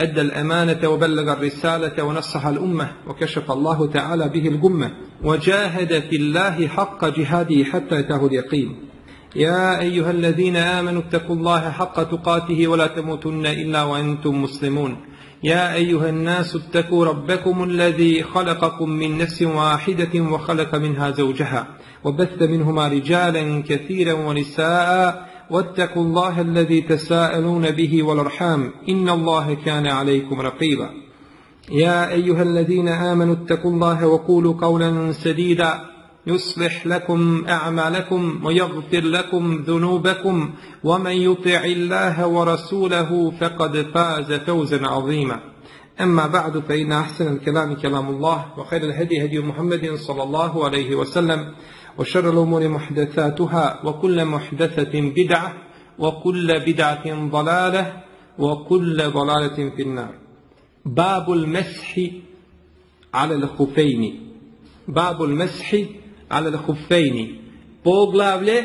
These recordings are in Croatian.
أدى الأمانة وبلغ الرسالة ونصح الأمة وكشف الله تعالى به الغمة وجاهد في الله حق جهاده حتى أتاه اليقين. يا أيها الذين آمنوا اتقوا الله حق تقاته ولا تموتن إلا وأنتم مسلمون. يا أيها الناس اتقوا ربكم الذي خلقكم من نفس واحدة وخلق منها زوجها وبث منهما رجالا كثيرا ونساء واتقوا الله الذي تساءلون به والأرحام إن الله كان عليكم رقيبا. يا أيها الذين آمنوا اتقوا الله وقولوا قولا سديدا. يصلح لكم أعمالكم ويغفر لكم ذنوبكم ومن يطع الله ورسوله فقد فاز فوزا عظيما. أما بعد فإن أحسن الكلام كلام الله وخير الهدي هدي محمد صلى الله عليه وسلم. وشر الأمور محدثاتها وكل محدثة بدعة وكل بدعة ضلالة وكل ضلالة في النار باب المسح على الخفين باب المسح على الخفين poglavlje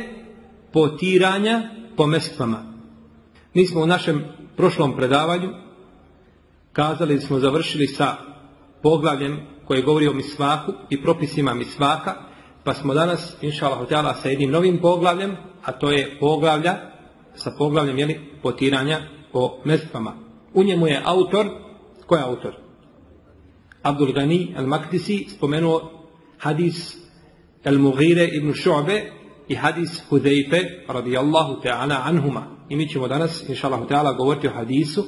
potiranja po mestvama. Mi smo u našem prošlom predavanju kazali da smo završili sa poglavljem koje govori o misvaku i propisima misvaka pa smo danas, inša Allah, sa jednim novim poglavljem, a to je poglavlja, sa poglavljem, jeli, potiranja po mestvama. U njemu je autor, ko je autor? Abdul Gani al-Maktisi spomenuo hadis al-Mughire ibn Šu'be i hadis Hudejfe radijallahu ta'ala anhuma. I mi ćemo danas, inša Allah, govoriti o hadisu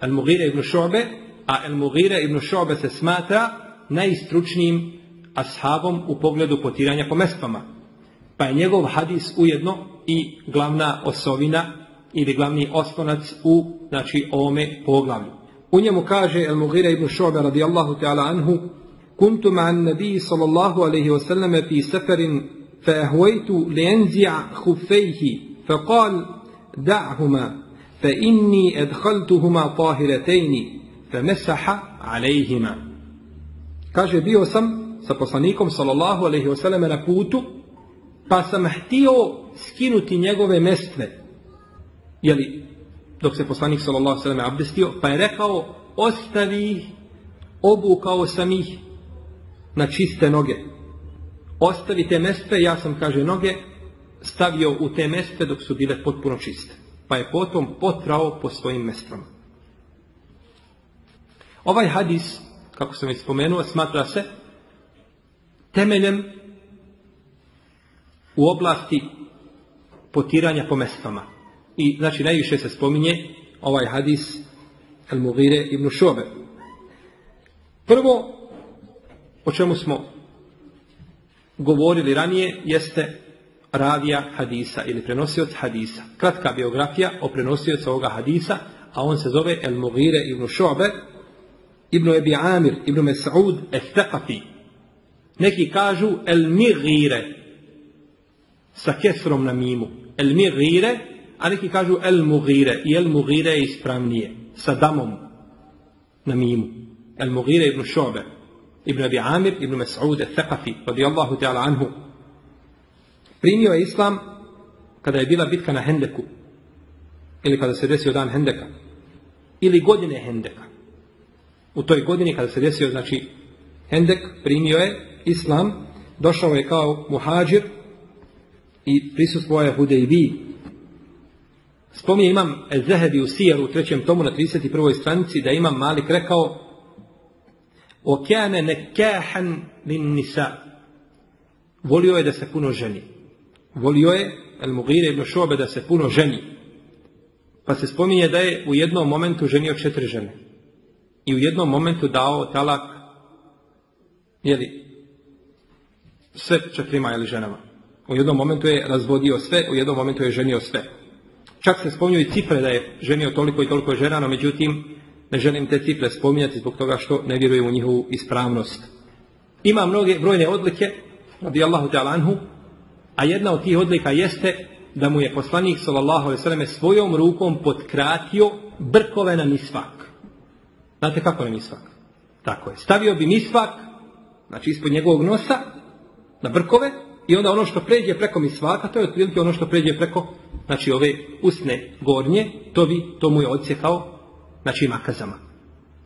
al-Mughire ibn Šu'be, a al-Mughire ibn Šu'be se smatra najstručnijim ashabom u pogledu potiranja po mestvama. Pa je njegov hadis ujedno i glavna osovina ili glavni osnovac u znači ovome poglavlju. U njemu kaže El Mughira ibn Šobe radijallahu ta'ala anhu Kuntu ma'an nabiji sallallahu alaihi wasallame fi seferin fa ahvajtu li enzi'a hufejhi fa qal da'huma fa inni edhaltuhuma tahiretejni fa mesaha alaihima. Kaže bio sam sa poslanikom sallallahu alejhi ve selleme na putu pa sam htio skinuti njegove mestve. Jeli dok se poslanik sallallahu alejhi ve selleme abdestio pa je rekao ostavi ih obukao sam ih na čiste noge. Ostavi te mestve ja sam kaže noge stavio u te mestve dok su bile potpuno čiste. Pa je potom potrao po svojim mestvama. Ovaj hadis kako sam već spomenuo smatra se temeljem u oblasti potiranja po mestvama. I znači najviše se spominje ovaj hadis Al-Mughire ibn Šobe. Prvo, o čemu smo govorili ranije, jeste ravija hadisa ili prenosioc hadisa. Kratka biografija o prenosiocu ovoga hadisa, a on se zove Al-Mughire ibn Šobe, ibn Ebi Amir, ibn Mes'ud, Estaqafi, neki kažu el migire sa kesrom na mimu. El migire, a neki kažu el mugire. I el mugire je ispravnije. Sa damom na mimu. El mugire ibn Šobe. Ibn Abi Amir, ibn Mas'ud, al-Thaqafi, radijallahu ta'ala anhu. Primio je islam kada je bila bitka na Hendeku. Ili kada se desio dan Hendeka. Ili godine Hendeka. U toj godini kada se desio, znači, Hendek primio je islam, došao je kao muhađir i prisustvo je Hudejbi. Spominje imam Ezehebi u Sijaru u trećem tomu na 31. stranici da imam Malik rekao Okeane nekahan lin nisa. Volio je da se puno ženi. Volio je El Mugire ibn Šobe da se puno ženi. Pa se spominje da je u jednom momentu ženio četiri žene. I u jednom momentu dao talak jeli, sve četirima ili ženama. U jednom momentu je razvodio sve, u jednom momentu je ženio sve. Čak se spominju i cifre da je ženio toliko i toliko žena, no međutim ne želim te cifre spominjati zbog toga što ne vjerujem u njihovu ispravnost. Ima mnoge brojne odlike radijallahu ta'ala anhu, a jedna od tih odlika jeste da mu je poslanik sallallahu alejhi svojom rukom potkratio brkove na misvak. Znate kako na misvak? Tako je. Stavio bi misvak, znači ispod njegovog nosa, na brkove, i onda ono što pređe preko misvaka, to je otprilike ono što pređe preko, znači ove usne gornje, to bi, to mu je odsjekao, znači makazama.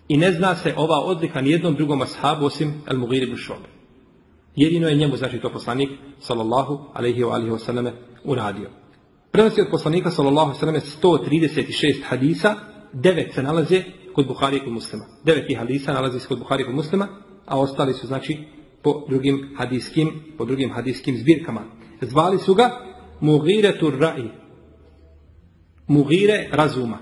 I ne zna se ova odlika ni jednom drugom ashabu osim al Mughir ibn Jedino je njemu, znači to poslanik, sallallahu alaihi wa alihi wa uradio. Prenosi od poslanika, sallallahu alaihi wa 136 hadisa, devet se nalaze kod Buhari i kod muslima. Deveti hadisa nalazi se kod Buhari i kod muslima, a ostali su, znači, po drugim hadijskim, po drugim hadijskim zbirkama. Zvali su ga Mugire Turra'i. Mugire razuma.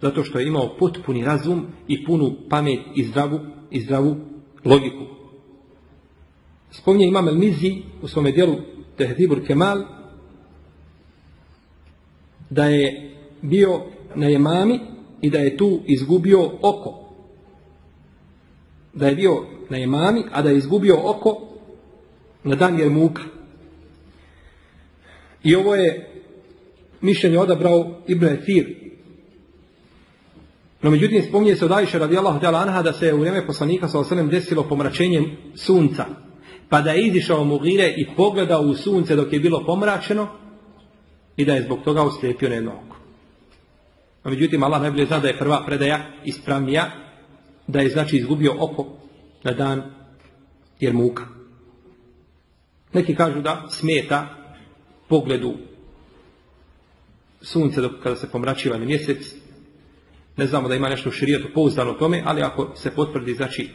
Zato što je imao potpuni razum i punu pamet i zdravu, i zdravu logiku. Spominje Imam El-Mizi u svome dijelu Tehdibur Kemal da je bio na jemami i da je tu izgubio oko. Da je bio na jemami, a da je izgubio oko na dan muka. I ovo je mišljenje odabrao Ibn Etir. No međutim spominje se od Ajše radijallahu ta'ala anha da se u vrijeme poslanika sa osanem desilo pomračenjem sunca. Pa da je izišao Mugire i pogledao u sunce dok je bilo pomračeno i da je zbog toga uslijepio na jedno oko. No međutim Allah najbolje zna da je prva predaja ispravnija, da je znači izgubio oko na dan muka. Neki kažu da smeta pogledu sunce dok kada se pomračiva na mjesec. Ne znamo da ima nešto u širijetu pouzdano o tome, ali ako se potvrdi znači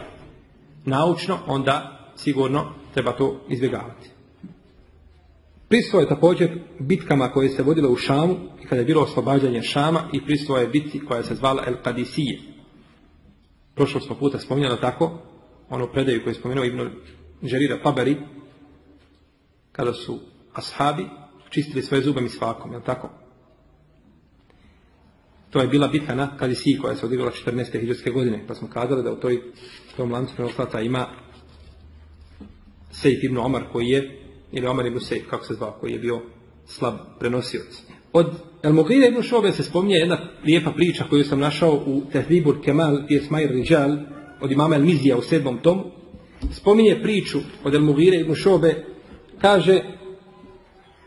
naučno, onda sigurno treba to izbjegavati. Pristvo je također bitkama koje se vodile u Šamu i kada je bilo oslobađanje Šama i pristvo je bitci koja se zvala El Kadisije. Prošlo smo puta spominjali tako, ono predaju koju je spomenuo Ibn Žerira Taberi, kada su ashabi čistili svoje zube misvakom, jel tako? To je bila bitka na Kadisiji koja se odigrala 14. hiđarske godine, pa smo kazali da u toj, tom lancu prenoslaca ima Sejf ibn Omar koji je, ili Omar ibn Sejf, kako se zvao, koji je bio slab prenosioc. Od El Mughira ibn Šobe se spominje jedna lijepa priča koju sam našao u Tehribur Kemal i Esmair Rijal od imama El Mizija u sedmom tomu. Spominje priču od El Mughira ibn Šobe, kaže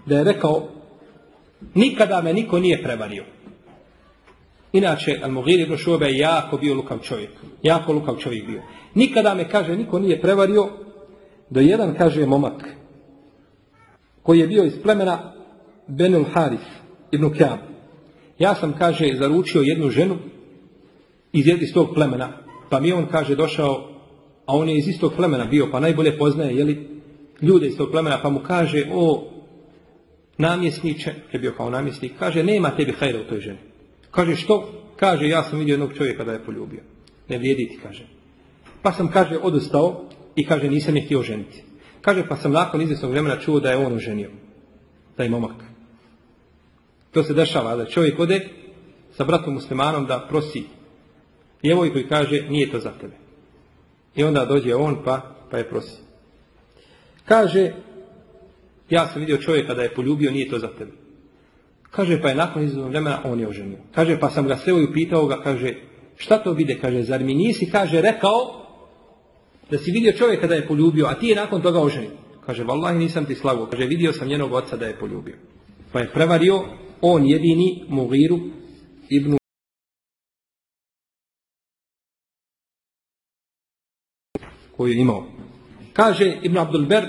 da je rekao nikada me niko nije prevario. Inače, Al-Mughir ibn Šobe je jako bio lukav čovjek. Jako lukav čovjek bio. Nikada me, kaže, niko nije prevario, do jedan, kaže, momak, koji je bio iz plemena Benul Harif ibn Kjab. Ja sam, kaže, zaručio jednu ženu iz, iz tog plemena, pa mi on, kaže, došao, a on je iz istog plemena bio, pa najbolje poznaje, jeli, ljude iz tog plemena, pa mu kaže, o, namjesniče, je bio kao namjesnik, kaže, nema tebi hajra u toj ženi. Kaže, što? Kaže, ja sam vidio jednog čovjeka da je poljubio. Ne vrijedi ti, kaže. Pa sam, kaže, odustao i kaže, nisam je htio ženiti. Kaže, pa sam nakon izvjesnog vremena čuo da je on oženio. Da je momak. To se dešava, da čovjek ode sa bratom muslimanom da prosi djevojku i kaže, nije to za tebe. I onda dođe on pa, pa je prosi. Kaže, ja sam vidio čovjeka da je poljubio, nije to za tebe. Kaže, pa je nakon izvjesnog vremena on je oženio. Kaže, pa sam ga sve i upitao ga, kaže, šta to vide? Kaže, zar mi nisi, kaže, rekao da si vidio čovjeka da je poljubio, a ti je nakon toga oženio. Kaže, vallahi nisam ti slago. Kaže, vidio sam njenog oca da je poljubio. Pa je prevario on jedini Mugiru ibn koju je imao. Kaže Ibn Abdulber,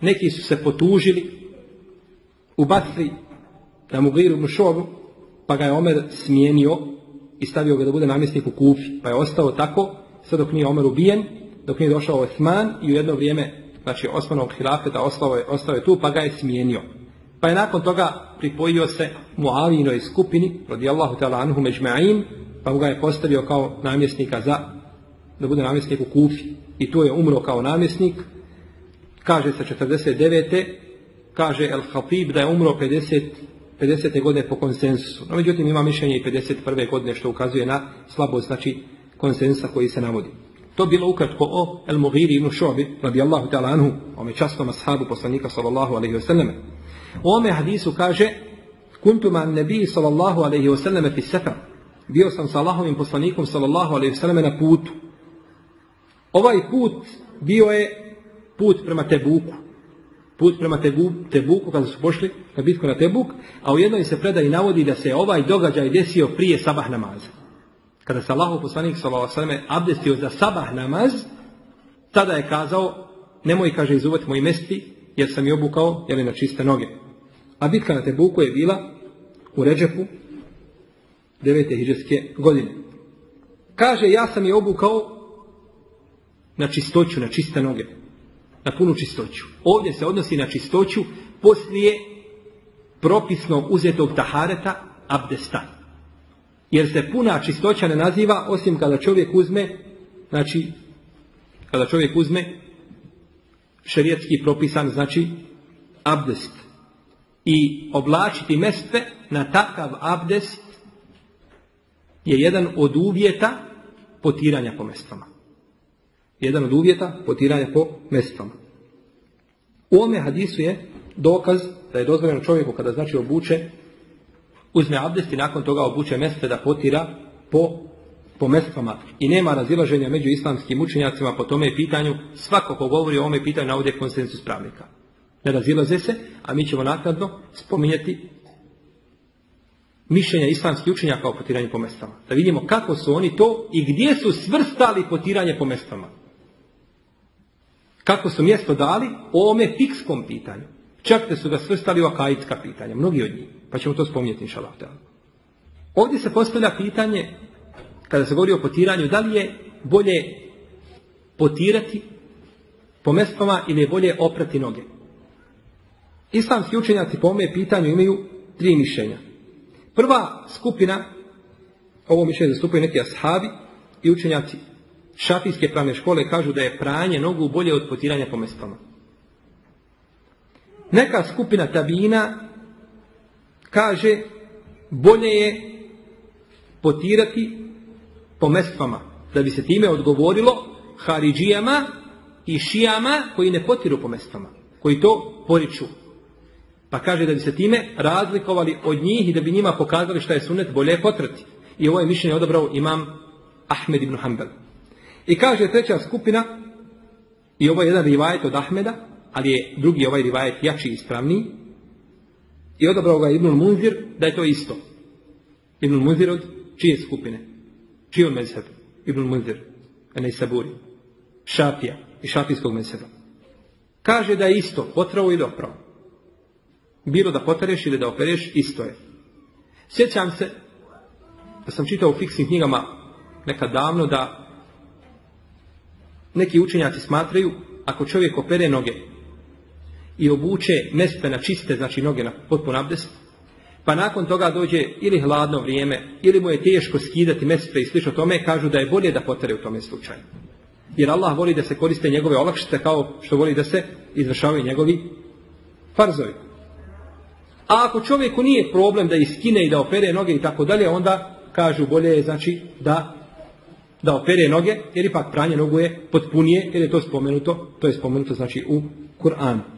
neki su se potužili u Basri na Mugiru ibn Šobu, pa ga je Omer smijenio i stavio ga da bude namjesnik u Kufi. Pa je ostao tako, sve dok nije Omer ubijen, dok nije došao Osman i u jedno vrijeme, znači Osmanovog hilafeta ostao ostao je tu, pa ga je smijenio. Pa je nakon toga pripojio se Muavinoj skupini, radijallahu ta'ala anhu međma'in, pa ga je postavio kao namjesnika za, da bude namjesnik u Kufi. I tu je umro kao namjesnik, kaže se 49. Kaže El Hatib da je umro 50 50. godine po konsensusu. No, međutim, ima mišljenje i 51. godine što ukazuje na slabost, znači konsensa koji se navodi. To bilo ukratko o El Mughiri ibn Šobi, radijallahu ta'ala anhu, ome častom ashabu poslanika sallallahu alaihi wasallam. U ome hadisu kaže, kuntu man nebi sallallahu alaihi wasallam fi sefar. Bio sam sa Allahovim poslanikom sallallahu alaihi wasallam na putu. Ovaj put bio je put prema Tebuku. Put prema Tebuku kada su pošli na bitku na Tebuk, a u jednoj se predaji navodi da se ovaj događaj desio prije sabah namaza. Kada se Allahov poslanik s.a.v. abdestio za sabah namaz, tada je kazao, nemoj, kaže, izuvati moj mesti, jer sam je obukao, jer je na čiste noge. A bitka na Tebuku je bila u Ređepu, devete hiđarske godine. Kaže, ja sam je obukao na čistoću, na čiste noge. Na punu čistoću. Ovdje se odnosi na čistoću poslije propisno uzetog tahareta abdesta. Jer se puna čistoća ne naziva osim kada čovjek uzme, znači, kada čovjek uzme šerijetski propisan, znači, abdest. I oblačiti mestve na takav abdest je jedan od uvjeta potiranja po mestvama. Jedan od uvjeta potiranja po mestvama. U ome hadisu je dokaz da je dozvoljeno čovjeku kada znači obuče uzme abdest i nakon toga obuče mjeste da potira po, po mestvama. I nema razilaženja među islamskim učenjacima po tome pitanju. Svako ko govori o ovome pitanju navode konsensus pravnika. Ne razilaze se, a mi ćemo naknadno spominjati mišljenja islamskih učenjaka o potiranju po mestama. Da vidimo kako su oni to i gdje su svrstali potiranje po mestama. Kako su mjesto dali o ovome fikskom pitanju. Čak da su ga svrstali u akajitska pitanja, mnogi od njih. Pa ćemo to spominjati, inša Ovdje se postavlja pitanje, kada se govori o potiranju, da li je bolje potirati po mestama ili je bolje oprati noge. Islamski učenjaci po ovome pitanju imaju tri mišljenja. Prva skupina, ovo mišljenje zastupaju neki ashabi i učenjaci šafijske pravne škole kažu da je pranje nogu bolje od potiranja po mestama. Neka skupina tabina kaže bolje je potirati po mestvama, da bi se time odgovorilo Haridžijama i Šijama koji ne potiru po mestvama, koji to poriču. Pa kaže da bi se time razlikovali od njih i da bi njima pokazali šta je sunet bolje potrati. I ovo je mišljenje odabrao imam Ahmed ibn Hanbel. I kaže treća skupina, i ovo je jedan rivajet od Ahmeda, ali je drugi ovaj rivajet jači i ispravniji, i odabrao ga Ibnul Munzir da je to isto. Ibnul Munzir od čije skupine? Čiji on mezheb? Ibnul Munzir, ne Saburi. Šafija i šafijskog mezheba. Kaže da je isto, potravo i dopravo. Bilo da potereš ili da opereš, isto je. Sjećam se da sam čitao u fiksnim knjigama nekad davno da neki učenjaci smatraju ako čovjek opere noge i obuče mestve na čiste, znači noge na potpun abdest, pa nakon toga dođe ili hladno vrijeme, ili mu je teško skidati mestve i slično tome, kažu da je bolje da potare u tome slučaju. Jer Allah voli da se koriste njegove olakšice kao što voli da se izvršavaju njegovi farzovi. A ako čovjeku nije problem da iskine i da opere noge i tako dalje, onda kažu bolje je znači da da opere noge, jer ipak pranje nogu je potpunije, jer je to spomenuto, to je spomenuto znači u Kur'anu.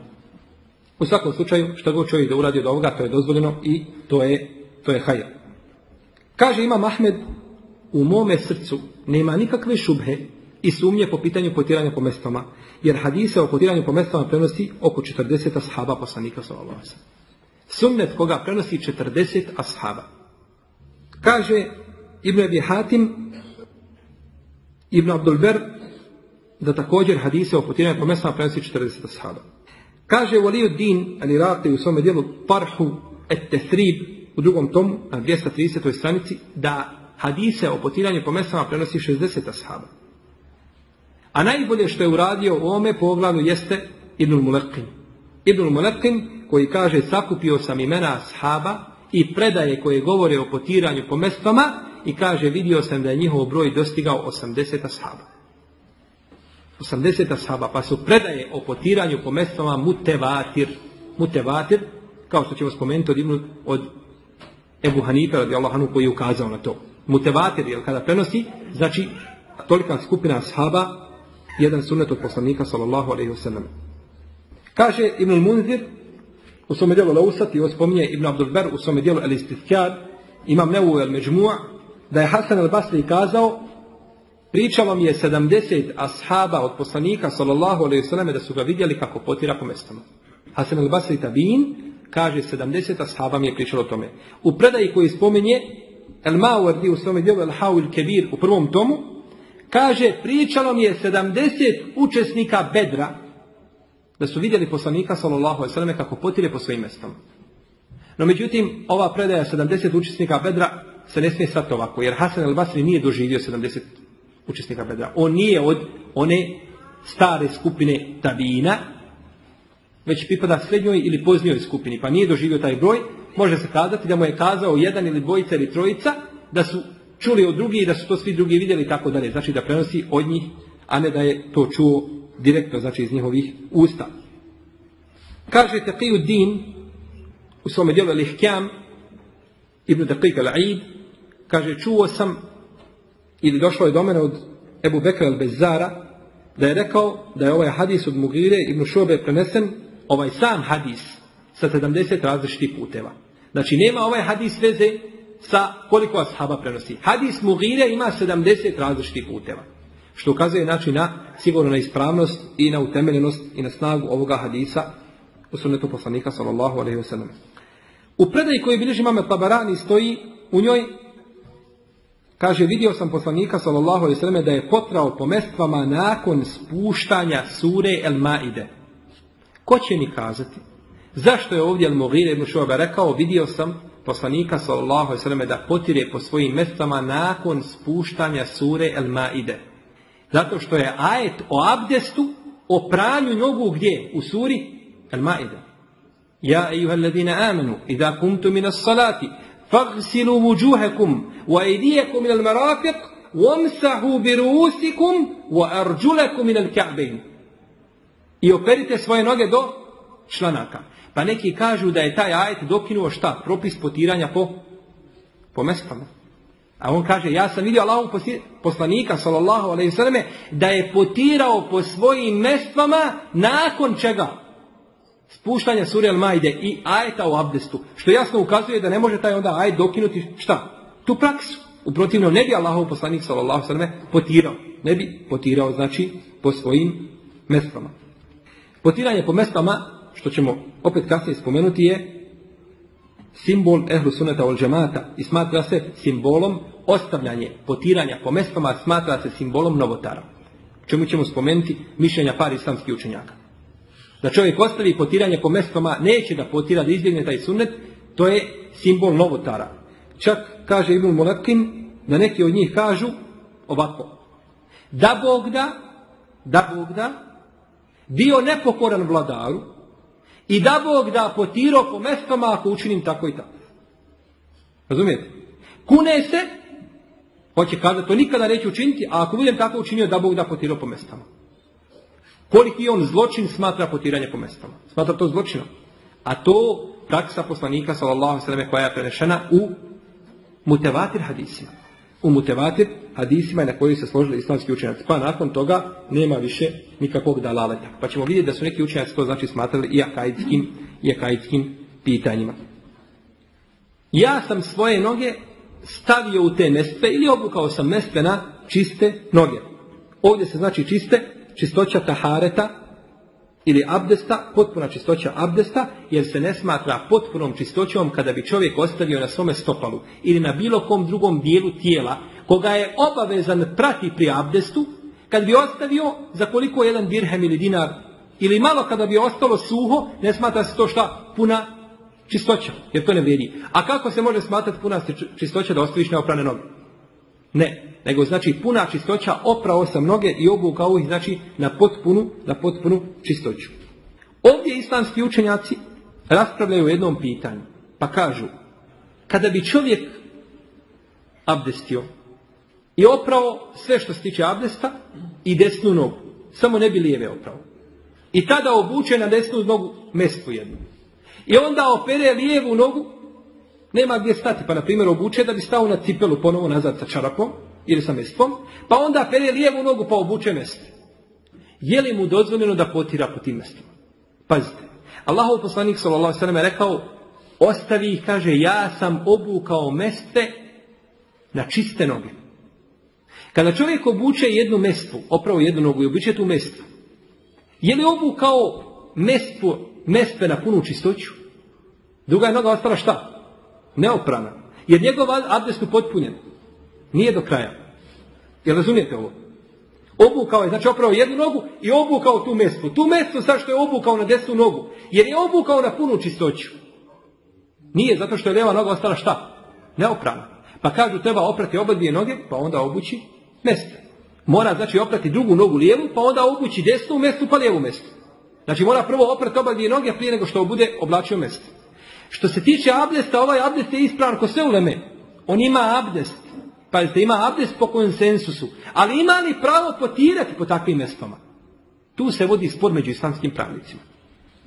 U svakom slučaju, što god čovjek da uradi od ovoga, to je dozvoljeno i to je, to je haja. Kaže Imam Ahmed, u mome srcu nema nikakve šubhe i sumnje po pitanju potiranja po mestama, jer hadise o potiranju po mestama prenosi oko 40 ashaba poslanika sallallahu Sunnet koga prenosi 40 ashaba. Kaže Ibn Abi Hatim, Ibn Abdulber, da također hadise o potiranju po mestama prenosi 40 ashaba. Kaže Waliuddin al-Iraqi u svome dijelu Parhu et Tethrib u drugom tomu na 230. stranici da hadise o potiranju po mestama prenosi 60 ashaba. A najbolje što je uradio u ovome poglavlju jeste Ibnul Mulekin. Ibnul Mulekin koji kaže sakupio sam imena ashaba i predaje koje govore o potiranju po mestvama i kaže vidio sam da je njihov broj dostigao 80 ashaba. 80 ashaba, pa su predaje o potiranju po mestvama mutevatir. Mutevatir, kao što ćemo spomenuti od, od Ebu Hanife, radi Allahanu, koji je ukazao na to. Mutevatir, jer kada prenosi, znači tolika skupina ashaba, jedan sunnet od poslanika sallallahu alaihi wasallam. Kaže Ibn Munzir u svome dijelu Lausat i spominje Ibn Abdul Ber u svome dijelu El Istithkar, imam Nevu El Međmu'a, da je Hasan al Basri kazao pričalo mi je 70 ashaba od poslanika sallallahu alaihi wasallam da su ga vidjeli kako potira po mestama. Hasan al Basri tabin kaže 70 ashaba mi je pričalo o tome. U predaji koji spominje El Mawardi u svome dijelu El Hawil Kebir u prvom tomu kaže pričalo mi je 70 učesnika Bedra da su vidjeli poslanika sallallahu alejhi ve kako potire po svojim mestama. No međutim, ova predaja 70 učesnika Bedra se ne smije sad ovako, jer Hasan al-Basri nije doživio 70 učesnika Bedra. On nije od one stare skupine tabina, već pripada srednjoj ili poznijoj skupini, pa nije doživio taj broj. Može se kazati da mu je kazao jedan ili dvojica ili trojica, da su čuli od drugih i da su to svi drugi vidjeli i tako dalje. Znači da prenosi od njih, a ne da je to čuo direktno, znači iz njihovih usta. Kaže Taqiju Din u svome dijelu Lihkjam Ibn Daqiq al-Aid kaže čuo sam ili došlo je do mene od Ebu Bekra al-Bezzara da je rekao da je ovaj hadis od Mugire Ibn Šobe prenesen ovaj sam hadis sa 70 različitih puteva. Znači nema ovaj hadis veze sa koliko ashaba prenosi. Hadis Mugire ima 70 različitih puteva. Što ukazuje znači na sigurno na ispravnost i na utemeljenost i na snagu ovoga hadisa u sunnetu poslanika sallallahu alaihi wasallam. U predaji koji bilježi mame Tabarani stoji u njoj Kaže, vidio sam poslanika sallallahu alejhi da je potrao po mestvama nakon spuštanja sure El Maide. Ko će mi kazati? Zašto je ovdje El Mughire ibn Šuaba rekao, vidio sam poslanika sallallahu alejhi da potire po svojim mestvama nakon spuštanja sure El Maide. Zato što je ajet o abdestu, o pranju nogu gdje? U suri El Maide. Ja eyuha, alladine amanu, idha kumtu minas salati, فاغسلوا وجوهكم وأيديكم من المرافق وامسحوا برؤوسكم وأرجلكم من الكعبين i operite svoje noge do članaka. Pa neki kažu da je taj ajet dokinuo šta? Propis potiranja po, po mestama. A on kaže, ja sam vidio Allahom poslanika, sallallahu alaihi sallam, da je potirao po svojim mestvama nakon čega? Spuštanja sure al majde i ajeta u abdestu. Što jasno ukazuje da ne može taj onda ajet dokinuti šta? Tu praksu. U protivnom ne bi Allahov poslanik sallallahu potirao. Ne bi potirao znači po svojim mestvama. Potiranje po mestama, što ćemo opet kasnije spomenuti, je simbol ehlu suneta ol džemata i smatra se simbolom ostavljanje potiranja po mestama smatra se simbolom novotara. Čemu ćemo spomenuti mišljenja par islamskih učenjaka. Da čovjek ostavi potiranje po mestama, neće da potira, da izbjegne taj sunnet, to je simbol novotara. Čak kaže Ibn Mulakim, da neki od njih kažu ovako. Da Bog da, da Bog da, bio nepokoran vladaru, i da Bog da potirao po mestama ako učinim tako i tako. Razumijete? Kune se, hoće kazati, to nikada neće učiniti, a ako budem tako učinio, da Bog da potirao po mestama. Koliki on zločin smatra potiranje po mestama? Smatra to zločinom. A to praksa poslanika, sallallahu sallam, koja je prenešena u mutevatir hadisima. U mutevatir hadisima na koji se složili islamski učenjaci. Pa nakon toga nema više nikakvog dalaleta. Pa ćemo vidjeti da su neki učenjaci to znači smatrali i akajitskim, i akajitskim pitanjima. Ja sam svoje noge stavio u te mestve ili obukao sam mestve na čiste noge. Ovdje se znači čiste, čistoća tahareta ili abdesta, potpuna čistoća abdesta, jer se ne smatra potpunom čistoćom kada bi čovjek ostavio na svome stopalu ili na bilo kom drugom dijelu tijela koga je obavezan prati pri abdestu, kad bi ostavio za koliko jedan dirhem ili dinar, ili malo kada bi ostalo suho, ne smatra se to šta puna čistoća, jer to ne vrijedi. A kako se može smatrati puna čistoća da ostaviš neoprane noge? Ne, nego znači puna čistoća, oprao sam noge i obukao ih znači na potpunu, na potpunu čistoću. Ovdje islamski učenjaci raspravljaju o jednom pitanju, pa kažu, kada bi čovjek abdestio, i oprao sve što se tiče abdesta i desnu nogu. Samo ne bi lijeve oprao. I tada obuče na desnu nogu mestvu jednu. I onda opere lijevu nogu, nema gdje stati. Pa na primjer obuče da bi stao na cipelu ponovo nazad sa čarapom. ili sa mestvom, pa onda pere lijevu nogu pa obuče mest. Je li mu dozvoljeno da potira po tim mestima? Pazite, Allahov poslanik sallallahu je rekao, ostavi ih, kaže, ja sam obukao meste na čiste noge. Kada čovjek obuče jednu mestvu, opravo jednu nogu i obuče tu mestvu, je li obukao mestvu, mestve na punu čistoću? Druga je noga ostala šta? Neoprana. Jer njegov abdest upotpunjen. Nije do kraja. Jel razumijete ovo? Obukao je, znači opravo jednu nogu i obukao tu mestvu. Tu mestvu sad što je obukao na desnu nogu. Jer je obukao na punu čistoću. Nije zato što je lijeva noga ostala šta? Neoprana. Pa kažu treba oprati oba dvije noge, pa onda obući mjesto. Mora znači oprati drugu nogu lijevu, pa onda obući desnu mestu, pa lijevu mestu. Znači mora prvo oprati oba dvije noge prije nego što bude oblačio mesto. Što se tiče abdesta, ovaj abdest je ispravan ko sve uleme. On ima abdest. Pazite, ima abdest po konsensusu. Ali ima li pravo potirati po takvim mestama? Tu se vodi spor među islamskim pravnicima.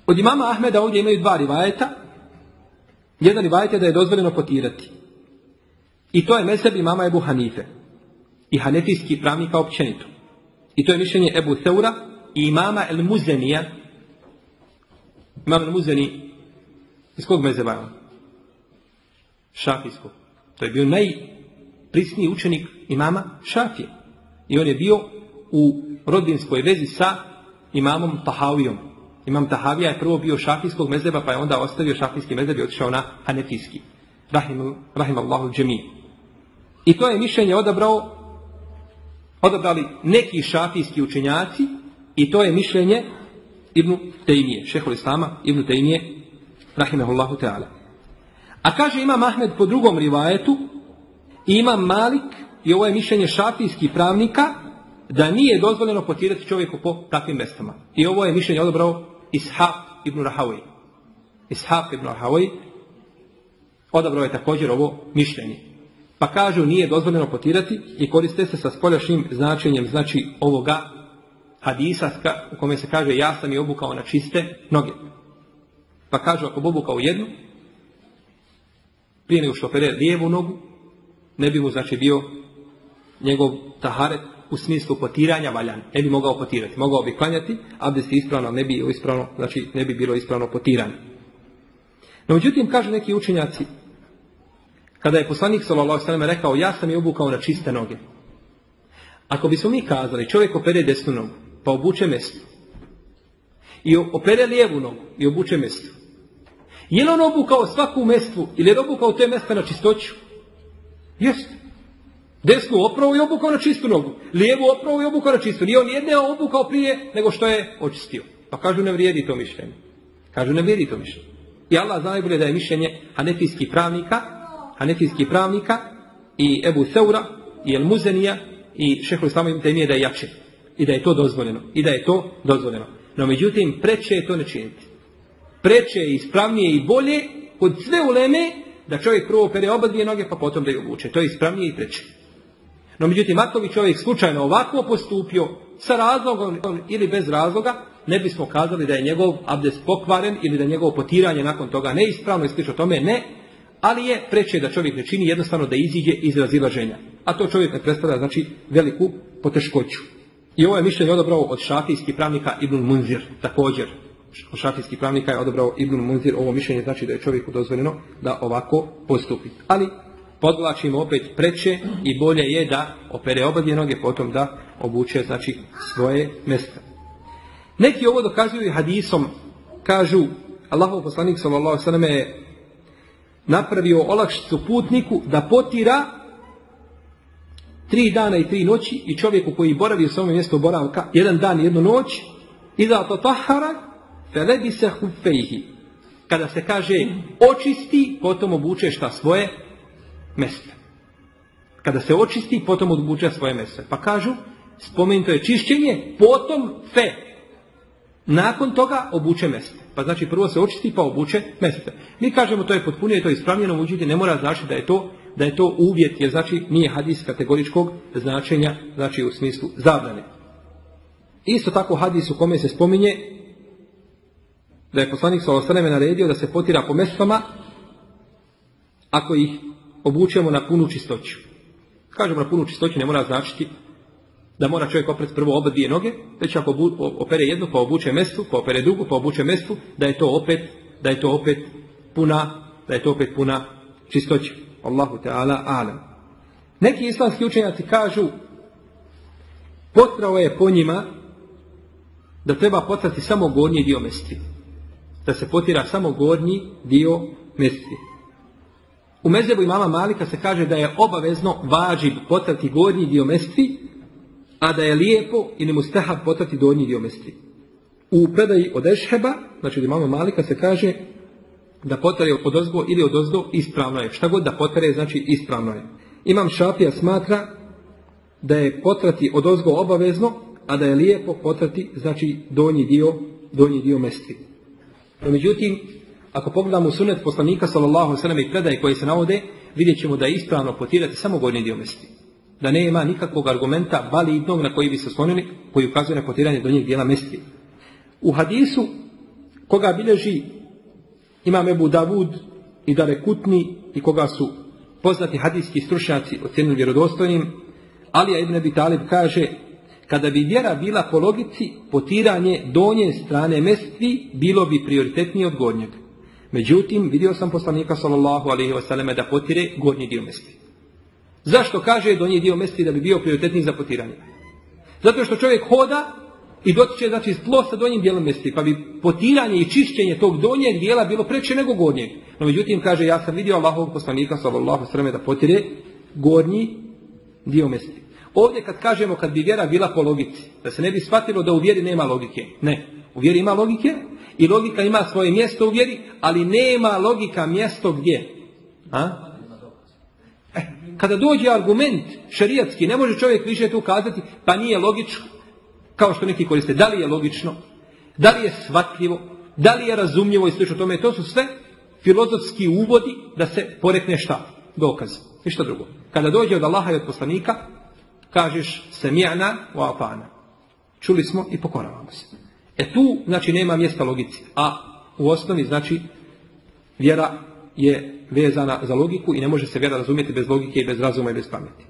Od imama Ahmeda ovdje imaju dva rivajeta. Jedan rivajet je da je dozvoljeno potirati. I to je meseb imama Ebu Hanife. I hanefijski pravnika općenito. I to je mišljenje Ebu Seura i imama El Muzenija. Imam El Muzeni iz kog mezeba je on? Šafijskog. To je bio najprisniji učenik imama Šafije. I on je bio u rodinskoj vezi sa imamom Tahavijom. Imam Tahavija je prvo bio šafijskog mezeba, pa je onda ostavio šafijski mezeb i otišao na hanefijski. Rahim, rahim Allahu I to je mišljenje odabrao odabrali neki šafijski učenjaci i to je mišljenje Ibnu Tejmije, šehol Islama, Ibnu Tejmije, rahimahullahu ta'ala. A kaže Imam Ahmed po drugom rivajetu, Imam Malik, i ovo je mišljenje šafijskih pravnika, da nije dozvoljeno potirati čovjeku po takvim mestama. I ovo je mišljenje odabrao Ishaq ibn Rahawi. Ishaq ibn Rahawi odabrao je također ovo mišljenje. Pa kažu nije dozvoljeno potirati i koriste se sa spoljašnjim značenjem znači ovoga hadisa u kome se kaže ja sam je obukao na čiste noge. Pa kažu ako bi obukao jednu, prije nego što opere lijevu nogu, ne bi mu znači bio njegov taharet u smislu potiranja valjan. Ne bi mogao potirati. Mogao bi klanjati, a bi se ispravno, ne bi ispravno, znači ne bi bilo ispravno potiranje. No međutim, kažu neki učenjaci, kada je poslanik s.a.v. rekao, ja sam je obukao na čiste noge. Ako bismo mi kazali, čovjek opere desnu nogu, pa obuče mesto. I opere lijevu nogu i obuče mesto. Je li on obukao svaku mestvu ili je obukao te mesta na čistoću? Jeste. Desnu opravu i obukao na čistu nogu. Lijevu opravu i obukao na čistu. Nije on jedne obukao prije nego što je očistio. Pa kažu ne vrijedi to mišljenje. Kažu ne vrijedi to mišljenje. I Allah zna najbolje da je mišljenje hanefijskih pravnika, hanefijskih pravnika i Ebu Seura i El Muzenija i šeho Islama im da je jače. I da je to dozvoljeno. I da je to dozvoljeno. No međutim, preče je to ne činiti. Preče je ispravnije i bolje kod sve uleme da čovjek prvo opere oba dvije noge pa potom da je obuče. To je ispravnije i preče. No međutim, ako bi čovjek slučajno ovako postupio sa razlogom ili bez razloga, ne bismo kazali da je njegov abdest pokvaren ili da je njegovo potiranje nakon toga neispravno i slično tome, ne, ali je preče da čovjek ne čini jednostavno da iziđe iz razilaženja. A to čovjek ne predstavlja znači veliku poteškoću. I ovo je mišljenje odabrao od šafijskih pravnika Ibn Munzir također. Šafijskih pravnika je odabrao Ibn Munzir ovo mišljenje znači da je čovjeku dozvoljeno da ovako postupi. Ali podvlačimo opet preče i bolje je da opere obadje noge, potom da obuče znači svoje mjesta. Neki ovo dokazuju hadisom, kažu Allahov poslanik sallallahu je napravio olakšicu putniku da potira tri dana i tri noći i čovjeku koji boravi u svome mjestu boravka jedan dan i jednu noć i da to tahara felebi se hufejhi kada se kaže očisti potom obuče šta svoje mjesta. Kada se očisti, potom odbuče svoje mese. Pa kažu, spomenuto je čišćenje, potom fe. Nakon toga obuče meste. Pa znači prvo se očisti pa obuče meste. Mi kažemo to je potpunije, to je ispravljeno, međutim ne mora znači da je to da je to uvjet, jer znači nije hadis kategoričkog značenja, znači u smislu zabrane. Isto tako hadis u kome se spominje da je poslanik s.a.v. naredio da se potira po mestama ako ih obučemo na punu čistoću. Kažemo na punu čistoću ne mora značiti da mora čovjek oprati prvo oba dvije noge, već ako opere jednu pa obuče mestu, pa opere drugu pa obuče mestu, da je to opet, da je to opet puna, da je to opet puna čistoća. Allahu Teala alam. Neki islamski učenjaci kažu potrao je po njima da treba potrati samo gornji dio mesti. Da se potira samo gornji dio mesti. U mezebu imama Malika se kaže da je obavezno važi potrati gornji dio mesti, a da je lijepo i ne mustahab potrati donji dio mesti. U predaji od Ešheba, znači od imama Malika se kaže da potare od ozgo ili od ozdo ispravno je. Šta god da potare znači ispravno je. Imam Šafija smatra da je potrati od ozgo obavezno, a da je lijepo potrati znači donji dio, donji dio mesti. No, međutim, ako pogledamo sunet poslanika sallallahu sallam i predaje koje se navode, vidjet ćemo da je ispravno potirati samo gornji dio mesti. Da nema nikakvog argumenta validnog na koji bi se oslonili, koji ukazuje na potiranje donjeg dijela mesti. U hadisu koga bilježi imam Ebu Davud i Dare Kutni i koga su poznati hadijski stručnjaci ocjenili vjerodostojnim, Alija ibn Abi Talib kaže kada bi vjera bila po logici, potiranje donje strane mestvi bilo bi prioritetnije od gornjeg. Međutim, vidio sam poslanika sallallahu alaihi wasallam da potire gornji dio mestvi. Zašto kaže donji dio mestvi da bi bio prioritetniji za potiranje? Zato što čovjek hoda i dotiče znači tlo sa donjim dijelom mesti, pa bi potiranje i čišćenje tog donjeg dijela bilo preče nego gornjeg. No međutim kaže ja sam vidio Allahovog poslanika sallallahu alejhi da potire gornji dio mesti. Ovdje kad kažemo kad bi vjera bila po logici, da se ne bi shvatilo da u vjeri nema logike. Ne, u vjeri ima logike i logika ima svoje mjesto u vjeri, ali nema logika mjesto gdje. A? E, kada dođe argument šerijatski, ne može čovjek više tu kazati, pa nije logično, kao što neki koriste. Da li je logično? Da li je shvatljivo? Da li je razumljivo i slično tome? To su sve filozofski uvodi da se porekne šta? Dokaz. Ništa drugo. Kada dođe od Allaha i od poslanika, kažeš semijana u apana. Čuli smo i pokoravamo se. E tu, znači, nema mjesta logici. A u osnovi, znači, vjera je vezana za logiku i ne može se vjera razumjeti bez logike i bez razuma i bez pameti.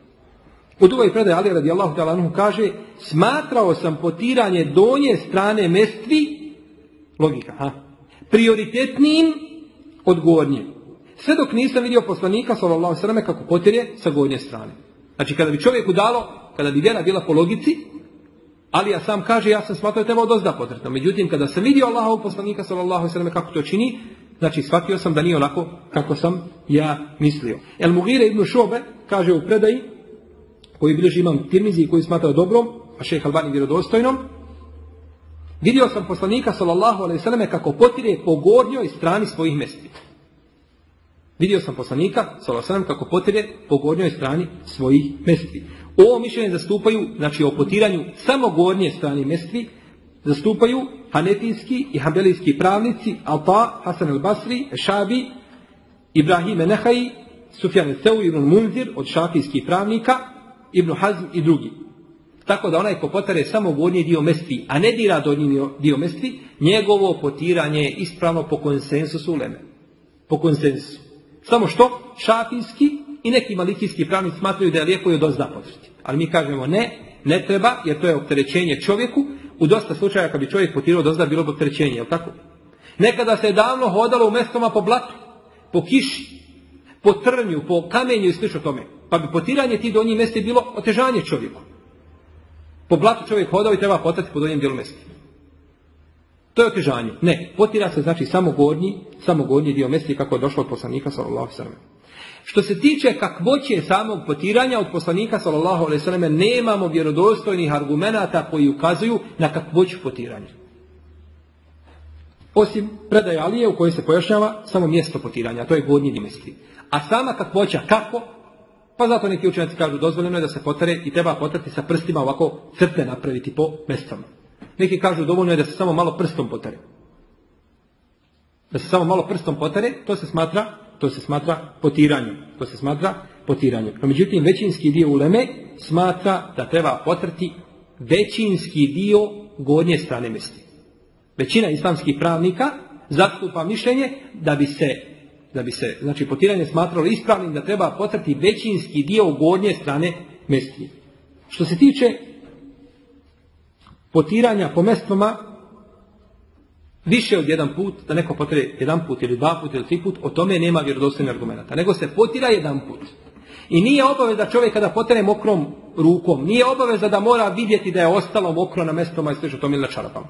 U drugoj predaj Ali radijallahu ta'ala kaže smatrao sam potiranje donje strane mestvi logika, ha, prioritetnijim od gornje. Sve dok nisam vidio poslanika sallallahu alejhi kako potire sa gornje strane. Znači kada bi čovjeku dalo, kada bi vjera bila po logici, ali ja sam kaže ja sam smatrao da treba dozda potretno. Međutim kada sam vidio Allahovog poslanika sallallahu alejhi kako to čini, znači shvatio sam da nije onako kako sam ja mislio. El Mugire ibn Šobe kaže u predaji koji bilježi imam Tirmizi i koji smatra dobrom, a šejh Albani vjerodostojnom, vidio sam poslanika sallallahu ve kako potire po gornjoj strani svojih mesti. Vidio sam poslanika alejhi kako potire po gornjoj strani svojih mesti. Ovo mišljenje zastupaju, znači o potiranju samo gornje strane mestvi, zastupaju hanetijski i hambelijski pravnici Alta, Hasan al-Basri, Šabi, Ibrahim Nehaj, Sufjan al ibn Munzir od šafijskih pravnika, Ibn Hazm i drugi. Tako da onaj ko potare samo gornji dio mestvi, a ne dira donji dio mestvi, njegovo potiranje je ispravno po konsensusu uleme. Po konsensusu. Samo što? Šafijski i neki malikijski pravnici smatraju da je lijepo i od ozda potrati. Ali mi kažemo ne, ne treba, jer to je opterećenje čovjeku. U dosta slučaja kad bi čovjek potirao dozda bilo bi opterećenje, jel tako? Nekada se je davno hodalo u mestoma po blatu, po kiši, po trnju, po kamenju i slično tome. Pa bi potiranje tih donjih mjesta bilo otežanje čovjeku. Po blatu čovjek hodao i treba potati po donjem dijelu mjesta. To je otežanje. Ne, potira se znači samo gornji, samo gornji dio mjesta kako je došlo od poslanika sallallahu alejhi Što se tiče kakvoće samog potiranja od poslanika sallallahu alejhi nemamo vjerodostojnih argumenata koji ukazuju na kakvoću potiranja. Osim predaje Alije u kojoj se pojašnjava samo mjesto potiranja, to je gornji dio mjesta. A sama kakvoća kako? Pa zato neki učenjaci kažu dozvoljeno je da se potare i treba potrati sa prstima ovako crte napraviti po mestama. Neki kažu dovoljno je da se samo malo prstom potare. Da se samo malo prstom potare, to se smatra, to se smatra potiranjem. To se smatra potiranjem. No, međutim, većinski dio uleme smatra da treba potrati većinski dio gornje strane mesti. Većina islamskih pravnika zastupa mišljenje da bi se da bi se, znači potiranje smatralo ispravnim, da treba potrati većinski dio gornje strane mestije. Što se tiče potiranja po mestvama, više od jedan put, da neko potire jedan put ili dva put ili tri put, o tome nema vjerodostojnih argumenta. Nego se potira jedan put. I nije obaveza čovjek kada potire mokrom rukom, nije obaveza da mora vidjeti da je ostalo mokro na mestoma i što to na čarapama.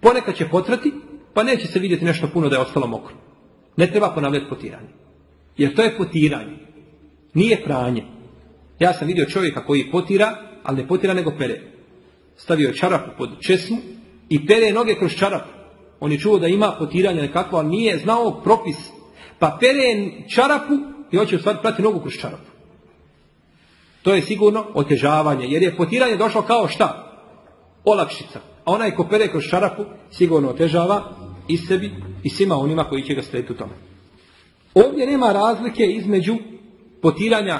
Ponekad će potrati, pa neće se vidjeti nešto puno da je ostalo mokro. Ne treba ponavljati potiranje. Jer to je potiranje. Nije pranje. Ja sam vidio čovjeka koji potira, ali ne potira nego pere. Stavio je čarapu pod česmu i pere noge kroz čarapu. On je čuo da ima potiranje nekakvo, ali nije znao propis. Pa pere čarapu i hoće u stvari prati nogu kroz čarapu. To je sigurno otežavanje, jer je potiranje došlo kao šta? Olakšica. A onaj ko pere kroz čarapu sigurno otežava i sebi i svima onima koji će ga slijediti u tome. Ovdje nema razlike između potiranja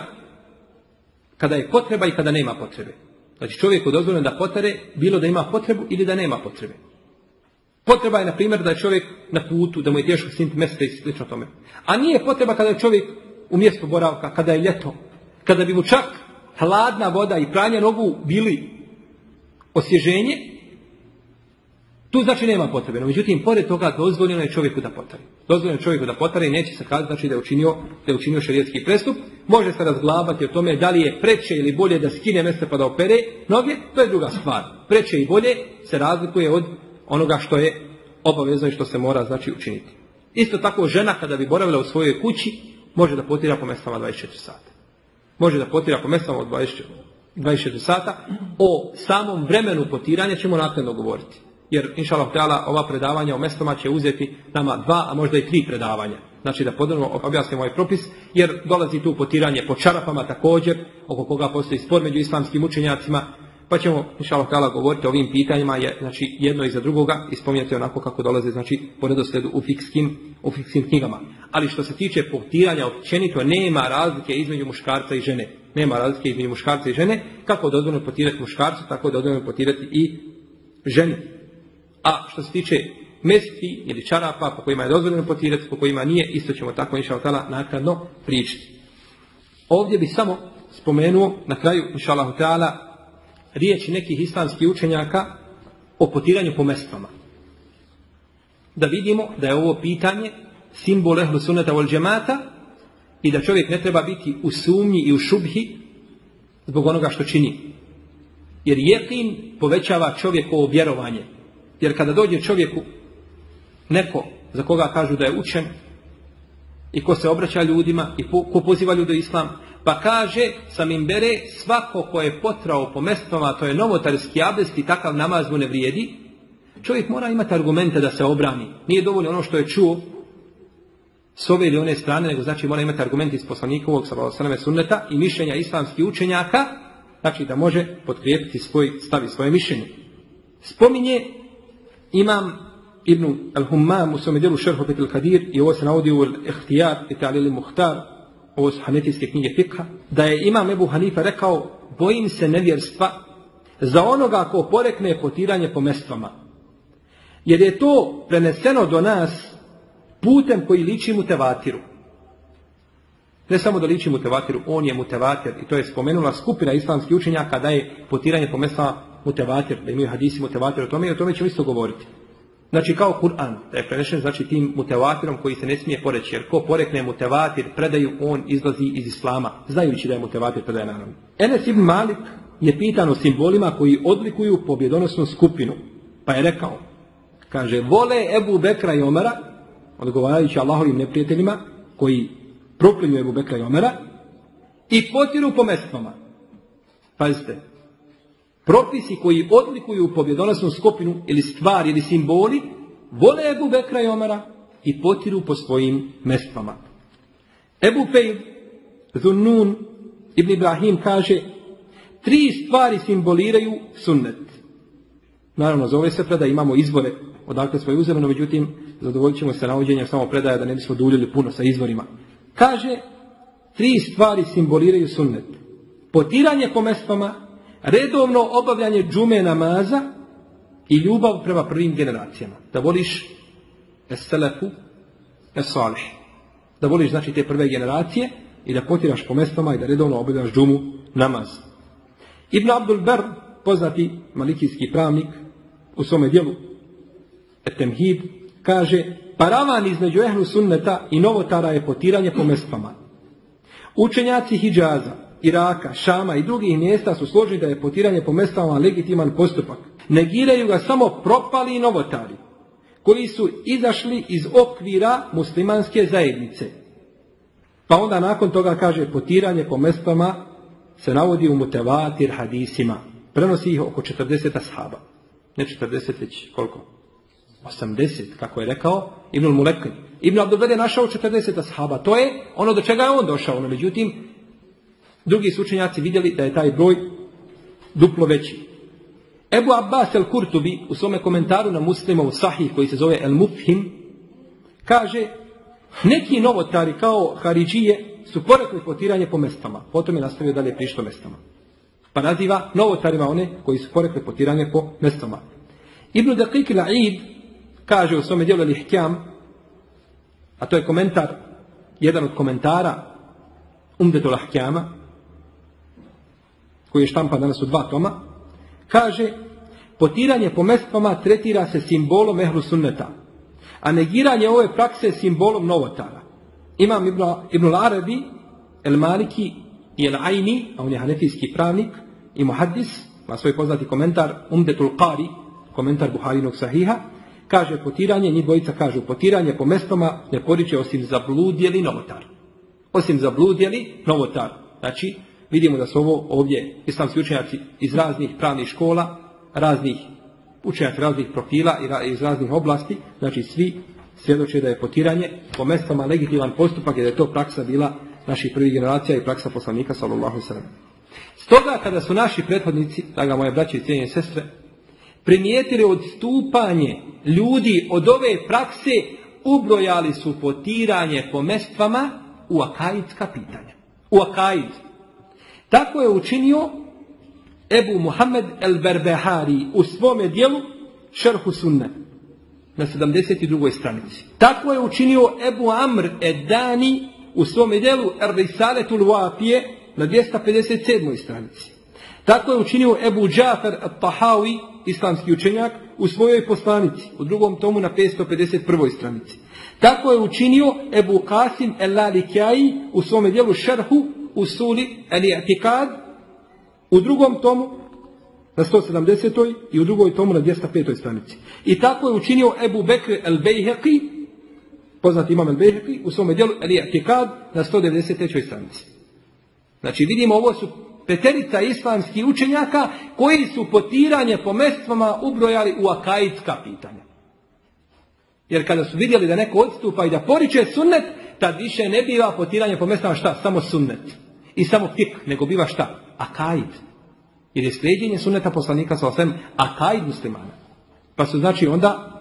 kada je potreba i kada nema potrebe. Znači čovjeku dozvoljeno da potare bilo da ima potrebu ili da nema potrebe. Potreba je, na primjer, da je čovjek na putu, da mu je teško snimiti mjesta i slično tome. A nije potreba kada je čovjek u mjestu boravka, kada je ljeto, kada bi mu čak hladna voda i pranje nogu bili osvježenje, tu znači nema potrebe. No, međutim, pored toga dozvoljeno je čovjeku da potari. Dozvoljeno je čovjeku da potari i neće se kazati znači, da je učinio, da je učinio šerijetski prestup. Može se razglabati o tome da li je preče ili bolje da skine mjesta pa da opere noge, to je druga stvar. Preče i bolje se razlikuje od onoga što je obavezno i što se mora znači učiniti. Isto tako žena kada bi boravila u svojoj kući može da potira po mestama 24 sata. Može da potira po mestama od 24, 24 sata. O samom vremenu potiranja ćemo naknadno govoriti. Jer, inša Allah, ova predavanja o mestama će uzeti nama dva, a možda i tri predavanja. Znači da podrobno objasnimo ovaj propis, jer dolazi tu potiranje po čarapama također, oko koga postoji spor među islamskim učenjacima, pa ćemo, inša Allah, govoriti o ovim pitanjima, je, znači jedno iza drugoga i spominjati onako kako dolaze, znači, po redosledu u fikskim, u fikskim knjigama. Ali što se tiče potiranja općenito, nema razlike između muškarca i žene. Nema razlike između muškarca i žene, kako dozvoljeno potirati muškarcu, tako je dozvoljeno potirati i ženi. A što se tiče mesti ili čarapa po kojima je dozvoljeno potirati, po kojima nije, isto ćemo tako inša Allah naknadno pričati. Ovdje bi samo spomenuo na kraju inša Allah riječi nekih islamskih učenjaka o potiranju po mestvama. Da vidimo da je ovo pitanje simbol ehlu sunnata wal džemata i da čovjek ne treba biti u sumnji i u šubhi zbog onoga što čini. Jer jekin povećava čovjekovo vjerovanje. Jer kada dođe čovjeku neko za koga kažu da je učen i ko se obraća ljudima i ko poziva ljude islam, pa kaže samim bere svako ko je potrao po mestvama, to je novotarski abdest i takav namaz mu ne vrijedi, čovjek mora imati argumente da se obrani. Nije dovoljno ono što je čuo s ove ili one strane, nego znači mora imati argumente iz poslanikovog sallallahu sunneta i mišljenja islamskih učenjaka, znači da može potkrijepiti svoj stav i svoje mišljenje. Spominje imam Ibn al-Hummam u svome dijelu Šerhu Kadir i ovo se navodi u Ihtijar i Ta'lili Muhtar ovo su hanetijske knjige fikha, da je imam Ebu Hanifa rekao, bojim se nevjerstva za onoga ko porekne potiranje po mestvama. Jer je to preneseno do nas putem koji liči mu tevatiru. Ne samo da liči mu tevatiru, on je mutevatir i to je spomenula skupina islamskih učenjaka da je potiranje po mestvama mutevatir, da imaju hadisi mutevatir o tome i o tome ćemo isto govoriti. Znači kao Kur'an, da je prenešen znači tim mutevatirom koji se ne smije poreći, jer ko porekne mutevatir, predaju, on izlazi iz Islama, znajući da je mutevatir predaje naravno. Enes ibn Malik je pitan o simbolima koji odlikuju pobjedonosnu skupinu, pa je rekao, kaže, vole Ebu Bekra i Omera, odgovarajući Allahovim neprijateljima, koji proklinju Ebu Bekra i Omera, i potiru po mestvama. Pazite, propisi koji odlikuju pobjedonosnu skupinu ili stvari ili simboli, vole Ebu Bekra i Omara i potiru po svojim mestvama. Ebu Fejl, Zunnun, Ibn Ibrahim kaže, tri stvari simboliraju sunnet. Naravno, zove se da imamo izvore odakle smo je međutim, zadovoljit ćemo se navođenjem samo predaja da ne bismo duljili puno sa izvorima. Kaže, tri stvari simboliraju sunnet. Potiranje po mestvama, redovno obavljanje džume namaza i ljubav prema prvim generacijama. Da voliš es-selefu es-salih. Da voliš znači te prve generacije i da potiraš po mestama i da redovno obavljaš džumu namaz. Ibn Abdul Ber, poznati malikijski pravnik, u svome dijelu Etemhid, kaže paravan između ehlu sunneta i novotara je potiranje po mestama. Učenjaci Hidžaza, Iraka, Šama i drugih mjesta su složili da je potiranje po mestama legitiman postupak. Negiraju ga samo propali novotari, koji su izašli iz okvira muslimanske zajednice. Pa onda nakon toga kaže potiranje po mestama se navodi u mutevatir hadisima. Prenosi ih oko 40 ashaba. Ne 40 već koliko? 80, kako je rekao Ibnul Mulekin. Ibn Abdul je našao 40 ashaba. To je ono do čega je on došao. No, međutim, drugi su vidjeli da je taj broj duplo veći. Ebu Abbas el Kurtubi u svome komentaru na u sahih koji se zove El Mufhim kaže neki novotari kao Haridžije su porekli potiranje po mestama. Potom je nastavio dalje prišto mestama. Pa naziva novotarima one koji su porekli potiranje po mestama. Ibn Daqiq La'id kaže u svome dijelu Lihtjam, a to je komentar, jedan od komentara Umdetul Ahkjama, koji je štampan danas u dva toma, kaže potiranje po mestama tretira se simbolom ehlu sunneta, a negiranje ove prakse simbolom novotara. Imam Ibn, Ibn Arabi, El Maliki i El Aini, a on je hanefijski pravnik i muhaddis, ima svoj poznati komentar Umdetul Qari, komentar Buharinog sahiha, kaže potiranje, njih dvojica kažu potiranje po mestama ne poriče osim zabludjeli novotar. Osim zabludjeli novotar. Znači, vidimo da su ovo ovdje islamski učenjaci iz raznih pravnih škola, raznih učenjaka raznih profila i iz raznih oblasti, znači svi svjedoče da je potiranje po mestama legitiman postupak i da je to praksa bila naših prvih generacija i praksa poslanika sallallahu sallam. Stoga kada su naši prethodnici, draga moje braće i cijenje sestre, primijetili odstupanje ljudi od ove prakse, ubrojali su potiranje po mestvama u akaidska pitanja. U akaid. Tako je učinio Ebu Muhammed el-Berbehari u svome dijelu Šerhu Sunne na 72. stranici. Tako je učinio Ebu Amr Edani u svome dijelu Er-Risaletul Wafije na 257. stranici. Tako je učinio Ebu Džafer al-Tahawi, islamski učenjak, u svojoj poslanici, u drugom tomu na 551. stranici. Tako je učinio Ebu Qasim el-Lalikjai u svome dijelu Šerhu Usuli el-I'tikad u drugom tomu na 170. i u drugoj tomu na 205. stranici. I tako je učinio Ebu Bekr el-Bejheqi, poznati imam el-Bejheqi, u svome dijelu el-I'tikad na 193. stranici. Znači vidimo ovo su peterica islamskih učenjaka koji su potiranje po mestvama ubrojali u akaidska pitanja. Jer kada su vidjeli da neko odstupa i da poriče sunnet, tad više ne biva potiranje po mestvama šta? Samo sunnet. I samo fik, nego biva šta? Akaid. Jer je slijedjenje sunneta poslanika sa osvem akaid muslimana. Pa su znači onda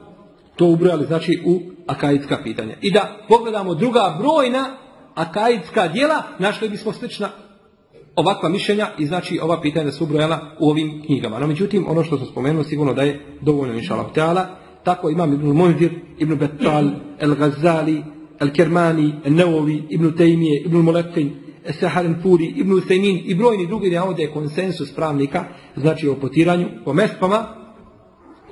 to ubrojali znači u akaidska pitanja. I da pogledamo druga brojna akaidska djela, našli bismo slična ovakva mišljenja i znači ova pitanja su ubrojala u ovim knjigama. No međutim, ono što sam spomenuo sigurno da je dovoljno inša Allah Tako imam Ibn Munzir, Ibn Bettal, El Ghazali, El Kermani, El Neovi, Ibn Tejmije, Ibn Mulekin, Saharen Puri, Ibn Usaymin i brojni drugi ovdje je konsensus pravnika, znači o potiranju po mespama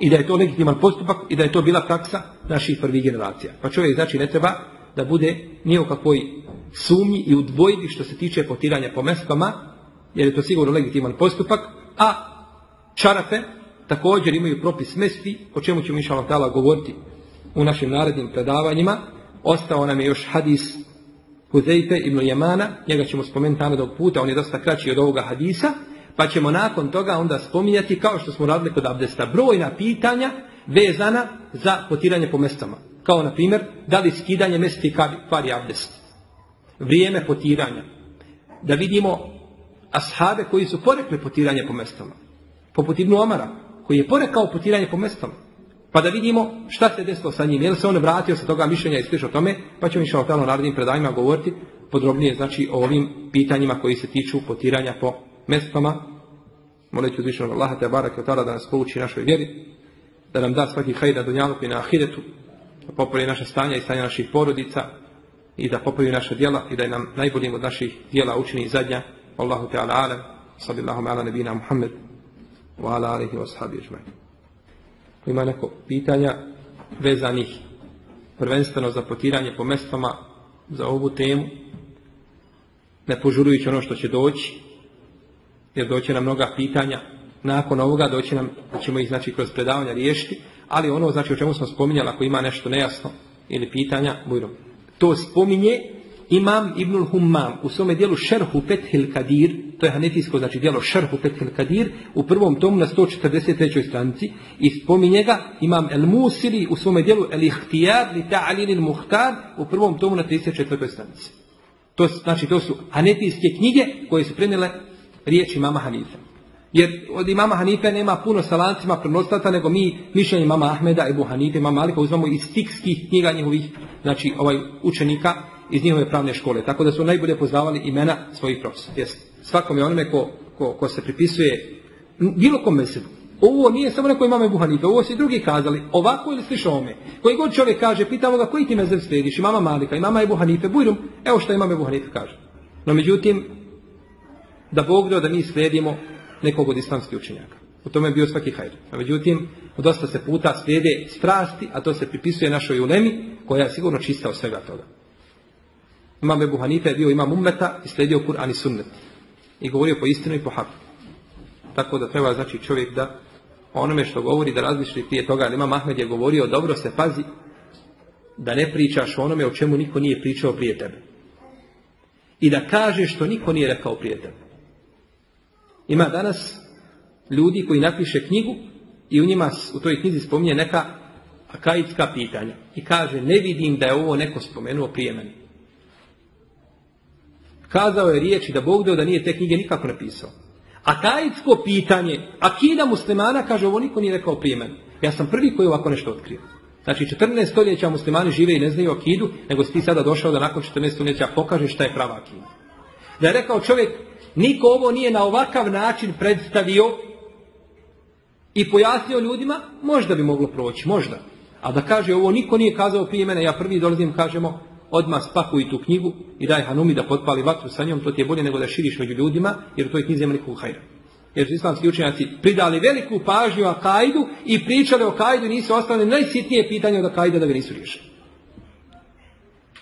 i da je to legitiman postupak i da je to bila praksa naših prvih generacija. Pa čovjek znači ne treba da bude nije u kakvoj sumnji i u dvojbi što se tiče potiranja po mespama, jer je to sigurno legitiman postupak, a čarafe također imaju propis mesti, o čemu ćemo inša Allah govoriti u našim narednim predavanjima. Ostao nam je još hadis Huzeife ibn Jemana, njega ćemo spomenuti narednog puta, on je dosta kraći od ovoga hadisa, pa ćemo nakon toga onda spominjati, kao što smo radili kod abdesta, brojna pitanja vezana za potiranje po mestama. Kao na primjer, da li skidanje mesti kvari abdest. Vrijeme potiranja. Da vidimo ashabe koji su porekli potiranje po mestama. Poput Ibnu Omara, koji je porekao potiranje po mestama. Pa da vidimo šta se desilo sa njim. Je li se on vratio sa toga mišljenja i sliš o tome, pa ćemo išao tamo narednim predajima govoriti podrobnije znači o ovim pitanjima koji se tiču potiranja po mestama. Ću uzvišenog Allaha te barak da nas pouči našoj vjeri, da nam da svaki hajda do i na ahiretu, da popori naše stanja i stanja naših porodica, i da popravi naša djela i da nam najboljim od naših djela učini zadnja. Allahu Teala alem. Sallallahu ala nebina Muhammed wa ala alihi wa sahabi Ima neko pitanja vezanih prvenstveno za potiranje po mestvama za ovu temu, ne požurujući ono što će doći, jer doće nam mnoga pitanja, nakon ovoga doći nam, da ćemo ih znači kroz predavanja riješiti, ali ono znači o čemu smo spominjali, ako ima nešto nejasno ili pitanja, bujno. To spominje Imam Ibnul Hummam u svome dijelu Šerhu Fethil Kadir, to je hanetijsko znači dijelo Šerhu Fethil Kadir, u prvom tomu na 143. stranici i spominje ga Imam El Musili u svome dijelu El Ihtijar li Ta'alil il Muhtar u prvom tomu na 34. stranici. To, znači to su hanetijske knjige koje su prenijele riječi Mama Hanife. Jer od imama Hanife nema puno sa lancima prenostata, nego mi mišljenje mama Ahmeda, Ebu Hanife, mama Malika uzmamo iz tikskih knjiga njihovih, znači ovaj učenika iz njihove pravne škole. Tako da su najbolje poznavali imena svojih profesora. Jest. Svakom je onome ko, ko, ko se pripisuje bilo kom mesebu. Ovo nije samo neko imame Buhanife, ovo su i drugi kazali, ovako ili slišao ome. Koji god čovjek kaže, pitamo ga koji ti mezeb slijediš, mama Malika, i mama Ebu Hanife, bujrum, evo što imame Hanife kaže. No međutim, da Bog da mi slijedimo nekog od islamskih učenjaka. U tome je bio svaki hajr. A međutim, dosta se puta slijede strasti, a to se pripisuje našoj ulemi, koja je sigurno čista od svega toga. Imam Ebu Hanife je bio imam ummeta i slijedio Kur'an i sunnet. I govorio po istinu i po haku. Tako da treba znači čovjek da onome što govori da različiti prije toga. Ali Imam Ahmed je govorio dobro se pazi da ne pričaš o onome o čemu niko nije pričao prije tebe. I da kažeš što niko nije rekao prije tebe. Ima danas ljudi koji napiše knjigu i u njima u toj knjizi spominje neka akaidska pitanja. I kaže ne vidim da je ovo neko spomenuo prije meni. Kazao je riječi da Bog dao da nije te knjige nikako napisao. A tajitsko pitanje, akida muslimana, kaže, ovo niko nije rekao prije mene. Ja sam prvi koji ovako nešto otkrio. Znači, 14 stoljeća muslimani žive i ne znaju akidu, nego si ti sada došao da nakon 14 stoljeća pokaže šta je prava akida. Da je rekao čovjek, niko ovo nije na ovakav način predstavio i pojasnio ljudima, možda bi moglo proći, možda. A da kaže, ovo niko nije kazao prije mene, ja prvi dolazim, kažemo, odmah spakuj tu knjigu i daj Hanumi da potpali vatru sa njom, to ti je bolje nego da širiš među ljudima, jer u toj knjizi nema nikog hajra. Jer su islamski učenjaci pridali veliku pažnju Akaidu i pričali o Akaidu i nisu ostali najsitnije pitanje od Akaida da ga nisu riješili.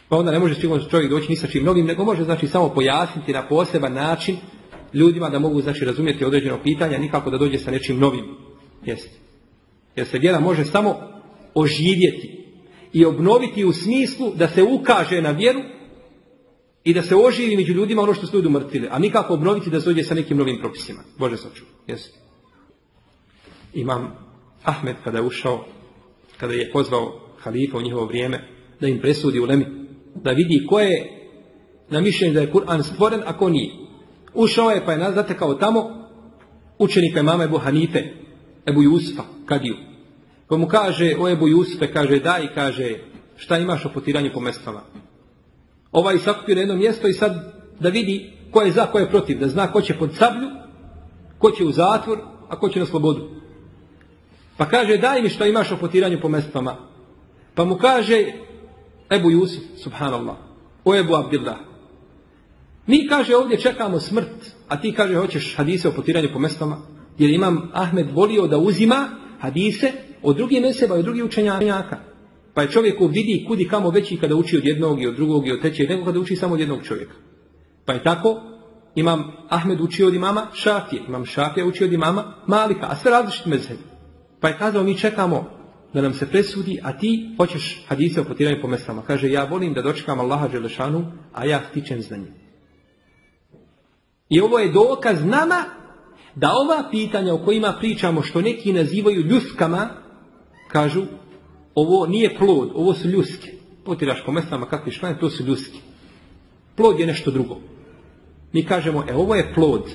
Pa onda ne može sigurno čovjek doći ni sa čim novim, nego može znači samo pojasniti na poseban način ljudima da mogu znači razumjeti određeno pitanje, nikako da dođe sa nečim novim. Jeste. Jer se vjera može samo oživjeti i obnoviti u smislu da se ukaže na vjeru i da se oživi među ljudima ono što su ljudi umrtvili, a nikako obnoviti da se dođe sa nekim novim propisima. Bože saču. Jeste. Imam Ahmed kada je ušao, kada je pozvao halifa u njihovo vrijeme, da im presudi u Lemi, da vidi ko je na mišljenju da je Kur'an stvoren, a ko nije. Ušao je pa je zatekao tamo učenika mama Ebu Hanife, Ebu Jusfa, Kadiju. Pa mu kaže, o Ebu Jusufe, kaže, daj, kaže, šta imaš o potiranju po mestvama? Ovaj sakupio na jedno mjesto i sad da vidi ko je za, ko je protiv, da zna ko će pod sablju, ko će u zatvor, a ko će na slobodu. Pa kaže, daj mi šta imaš o potiranju po mestvama. Pa mu kaže, Ebu Jusuf, subhanallah, o Ebu Abdillah. Mi, kaže, ovdje čekamo smrt, a ti, kaže, hoćeš hadise o potiranju po mestvama, jer imam Ahmed volio da uzima hadise od drugih meseba i od drugih učenjaka. Pa je čovjeku vidi kudi kamo veći kada uči od jednog i od drugog i od trećeg, nego kada uči samo od jednog čovjeka. Pa je tako, imam Ahmed učio od imama Šafije, imam Šafija učio od imama Malika, a sve različiti mezhebi. Pa je kazao, mi čekamo da nam se presudi, a ti hoćeš hadise o potiranju po mesama. Kaže, ja volim da dočekam Allaha Đelešanu, a ja stičem znanje. I ovo je dokaz nama da ova pitanja o kojima pričamo, što neki nazivaju ljuskama, kažu, ovo nije plod, ovo su ljuske. Potiraš po mestama kakvi španje, to su ljuske. Plod je nešto drugo. Mi kažemo, e ovo je plod.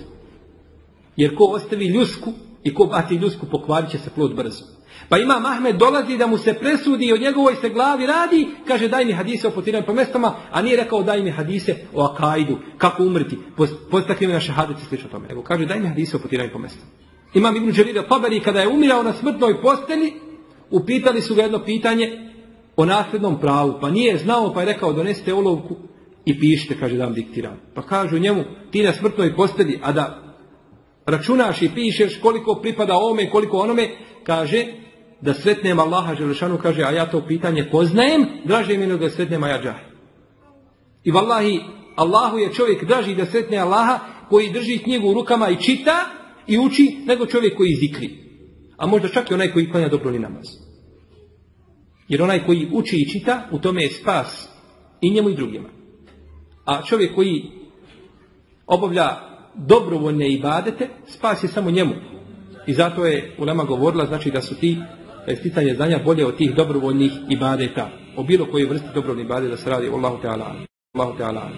Jer ko ostavi ljusku i ko bati ljusku, pokvarit će se plod brzo. Pa ima Mahmed dolazi da mu se presudi i o njegovoj se glavi radi, kaže daj mi hadise o potiranju po mestama, a nije rekao daj mi hadise o akajdu, kako umrti, postakli mi na šehadeci slično tome. Nego kaže daj mi hadise o potiranju po mestama. Imam Ibn Đerida Tabari kada je umirao na smrtnoj posteli, upitali su ga jedno pitanje po nasljednom pravu, pa nije znao, pa je rekao donesite olovku i pišite, kaže dam diktiram. Pa kažu njemu, ti na smrtnoj postelji, a da računaš i pišeš koliko pripada ovome, koliko onome, kaže da sretnem Allaha Želešanu, kaže, a ja to pitanje poznajem, draže mi da sretnem Aja I vallahi, Allahu je čovjek draži da sretne Allaha koji drži knjigu u rukama i čita i uči, nego čovjek koji zikri. A možda čak i onaj koji klanja dobro ni namaz. Jer onaj koji uči i čita, u tome je spas i njemu i drugima. A čovjek koji obavlja dobrovoljne ibadete, spas je samo njemu. I zato je Ulema govorila, znači da su ti sticanje znanja bolje od tih dobrovoljnih ibadeta. O bilo kojoj vrsti dobrovoljnih ibadeta da se radi Allahu Teala. Allahu Teala.